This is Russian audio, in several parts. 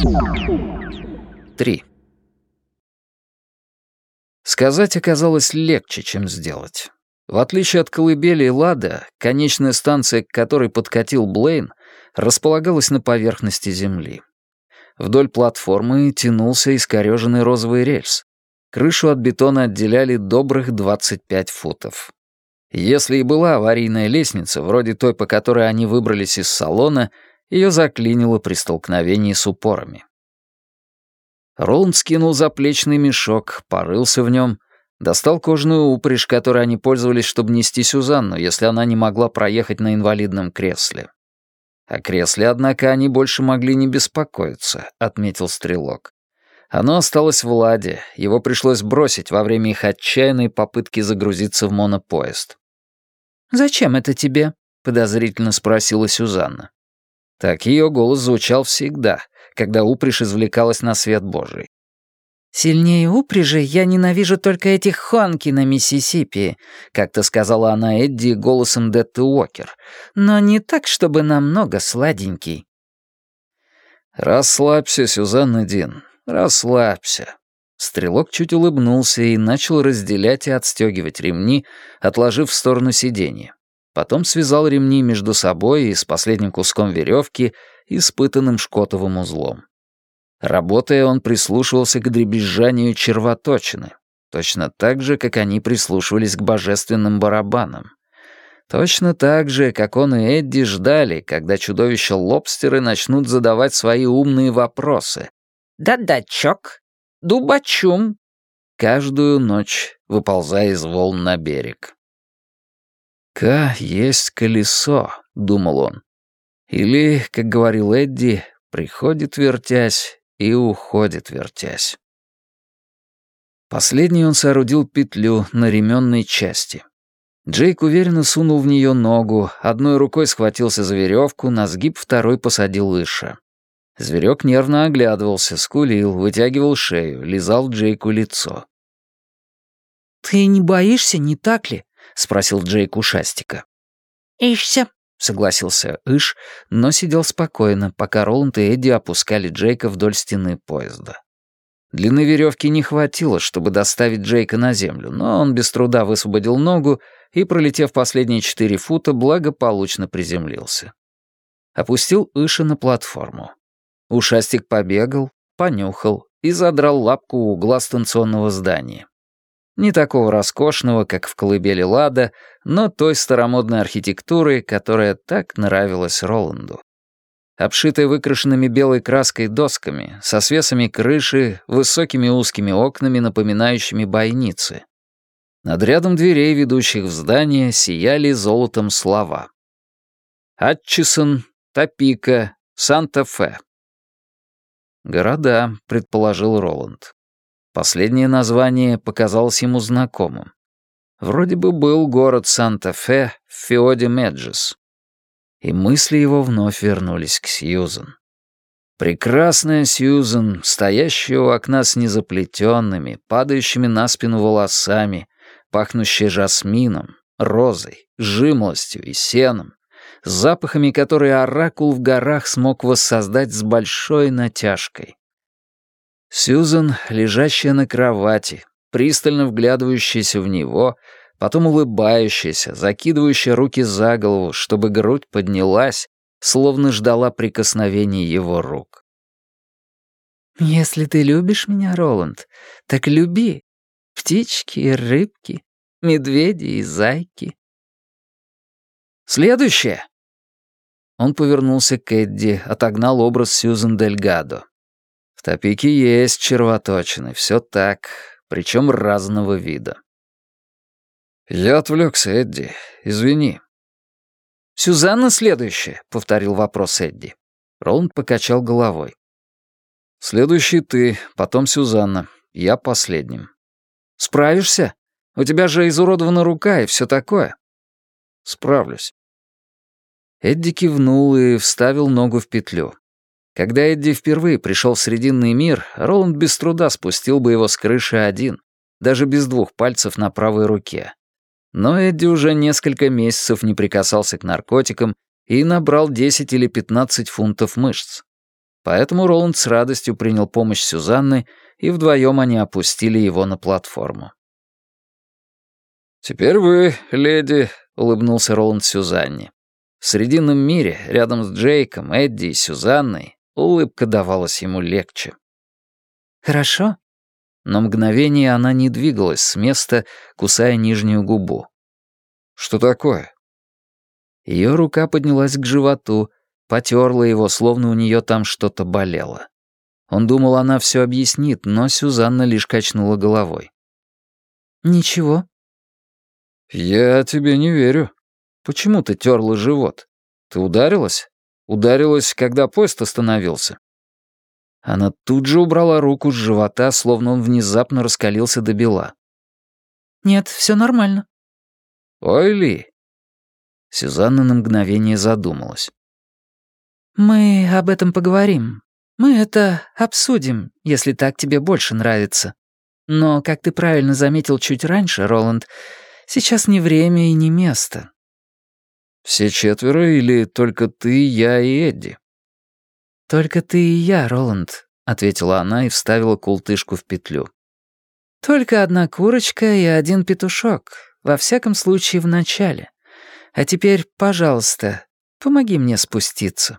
3. Сказать оказалось легче, чем сделать. В отличие от колыбели и Лада, конечная станция, к которой подкатил Блейн, располагалась на поверхности Земли. Вдоль платформы тянулся искорёженный розовый рельс. Крышу от бетона отделяли добрых 25 футов. Если и была аварийная лестница, вроде той, по которой они выбрались из салона, ее заклинило при столкновении с упорами. Роланд скинул заплечный мешок, порылся в нем, достал кожаную упряжь, которой они пользовались, чтобы нести Сюзанну, если она не могла проехать на инвалидном кресле. О кресле, однако, они больше могли не беспокоиться, отметил Стрелок. Оно осталось в Ладе, его пришлось бросить во время их отчаянной попытки загрузиться в монопоезд. «Зачем это тебе?» — подозрительно спросила Сюзанна. Так ее голос звучал всегда, когда упряжь извлекалась на свет Божий. «Сильнее упряжи я ненавижу только этих хонки на Миссисипи», как-то сказала она Эдди голосом Детты Уокер, «но не так, чтобы намного сладенький». «Расслабься, Сюзанна Дин, расслабься». Стрелок чуть улыбнулся и начал разделять и отстегивать ремни, отложив в сторону сиденья. Потом связал ремни между собой и с последним куском веревки, испытанным шкотовым узлом. Работая, он прислушивался к дребезжанию червоточины, точно так же, как они прислушивались к божественным барабанам. Точно так же, как он и Эдди ждали, когда чудовища-лобстеры начнут задавать свои умные вопросы. «Да-дачок? Дубачум?» Каждую ночь, выползая из волн на берег. «К есть колесо», — думал он. Или, как говорил Эдди, приходит вертясь и уходит, вертясь. Последний он соорудил петлю на ременной части. Джейк уверенно сунул в нее ногу, одной рукой схватился за веревку, на сгиб второй посадил Иша. Зверек нервно оглядывался, скулил, вытягивал шею, лизал Джейку лицо. «Ты не боишься, не так ли?» — спросил Джейк Шастика. «Ишься», — согласился Иш, но сидел спокойно, пока Роланд и Эдди опускали Джейка вдоль стены поезда. Длины веревки не хватило, чтобы доставить Джейка на землю, но он без труда высвободил ногу и, пролетев последние четыре фута, благополучно приземлился. Опустил Иша на платформу. Ушастик побегал, понюхал и задрал лапку у угла станционного здания. Не такого роскошного, как в колыбели Лада, но той старомодной архитектуры, которая так нравилась Роланду. Обшитая выкрашенными белой краской досками, со свесами крыши, высокими узкими окнами, напоминающими бойницы. Над рядом дверей, ведущих в здание, сияли золотом слова. Атчисон, Топика, Санта-Фе. «Города», — предположил Роланд. Последнее название показалось ему знакомым. Вроде бы был город Санта-Фе в Феоде Меджес. И мысли его вновь вернулись к Сьюзен. Прекрасная Сьюзен, стоящая у окна с незаплетенными, падающими на спину волосами, пахнущая жасмином, розой, жимлостью и сеном, с запахами, которые оракул в горах смог воссоздать с большой натяжкой. Сьюзан, лежащая на кровати, пристально вглядывающаяся в него, потом улыбающаяся, закидывающая руки за голову, чтобы грудь поднялась, словно ждала прикосновения его рук. «Если ты любишь меня, Роланд, так люби. Птички и рыбки, медведи и зайки». «Следующее!» Он повернулся к Эдди, отогнал образ Сьюзен Дельгадо. В топике есть червоточины, все так, причем разного вида. Я отвлекся, Эдди, извини. «Сюзанна следующая», — повторил вопрос Эдди. Роланд покачал головой. «Следующий ты, потом Сюзанна. Я последним». «Справишься? У тебя же изуродована рука и все такое». «Справлюсь». Эдди кивнул и вставил ногу в петлю. Когда Эдди впервые пришел в Срединный мир, Роланд без труда спустил бы его с крыши один, даже без двух пальцев на правой руке. Но Эдди уже несколько месяцев не прикасался к наркотикам и набрал 10 или 15 фунтов мышц. Поэтому Роланд с радостью принял помощь Сюзанны, и вдвоем они опустили его на платформу. «Теперь вы, леди», — улыбнулся Роланд Сюзанне. В Срединном мире, рядом с Джейком, Эдди и Сюзанной, улыбка давалась ему легче. «Хорошо». Но мгновение она не двигалась с места, кусая нижнюю губу. «Что такое?» Ее рука поднялась к животу, потерла его, словно у нее там что-то болело. Он думал, она все объяснит, но Сюзанна лишь качнула головой. «Ничего». «Я тебе не верю. Почему ты терла живот? Ты ударилась? Ударилась, когда поезд остановился?» Она тут же убрала руку с живота, словно он внезапно раскалился до бела. «Нет, все нормально». «Ой, Ли». Сюзанна на мгновение задумалась. «Мы об этом поговорим. Мы это обсудим, если так тебе больше нравится. Но, как ты правильно заметил чуть раньше, Роланд, сейчас не время и не место». «Все четверо или только ты, я и Эдди?» «Только ты и я, Роланд», — ответила она и вставила култышку в петлю. «Только одна курочка и один петушок, во всяком случае в начале. А теперь, пожалуйста, помоги мне спуститься».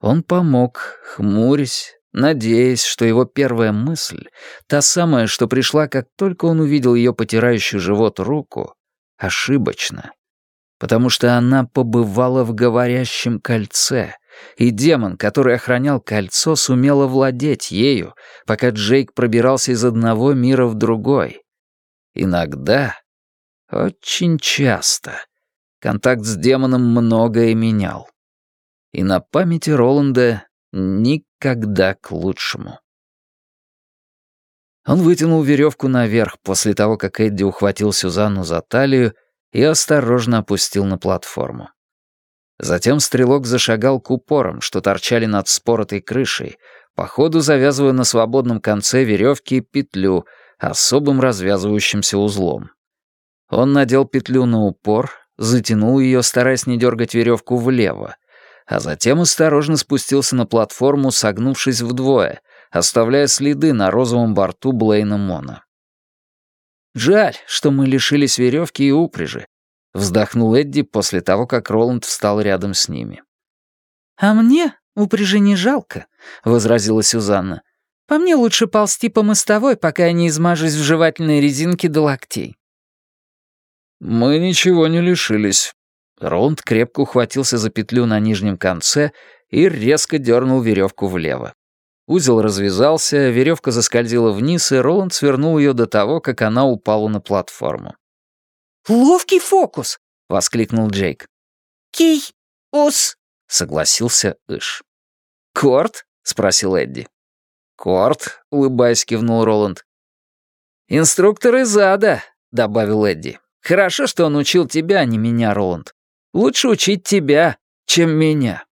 Он помог, хмурясь, надеясь, что его первая мысль, та самая, что пришла, как только он увидел ее потирающую живот руку, ошибочна. Потому что она побывала в говорящем кольце, и демон, который охранял кольцо, сумел овладеть ею, пока Джейк пробирался из одного мира в другой. Иногда, очень часто, контакт с демоном многое менял и на памяти Роланда никогда к лучшему. Он вытянул веревку наверх после того, как Эдди ухватил Сюзанну за талию и осторожно опустил на платформу. Затем стрелок зашагал к упорам, что торчали над споротой крышей, по ходу завязывая на свободном конце веревки петлю особым развязывающимся узлом. Он надел петлю на упор, затянул ее, стараясь не дергать веревку влево, а затем осторожно спустился на платформу, согнувшись вдвое, оставляя следы на розовом борту Блейна Мона. «Жаль, что мы лишились веревки и упряжи», — вздохнул Эдди после того, как Роланд встал рядом с ними. «А мне упряжи не жалко», — возразила Сюзанна. «По мне лучше ползти по мостовой, пока я не измажусь в жевательной резинке до локтей». «Мы ничего не лишились», Роланд крепко ухватился за петлю на нижнем конце и резко дернул веревку влево. Узел развязался, веревка заскользила вниз, и Роланд свернул ее до того, как она упала на платформу. «Ловкий фокус!» — воскликнул Джейк. «Кий-ус!» — согласился Иш. «Корт?» — спросил Эдди. «Корт», — улыбаясь, кивнул Роланд. «Инструктор из ада», — добавил Эдди. «Хорошо, что он учил тебя, а не меня, Роланд. Лучше учить тебя, чем меня».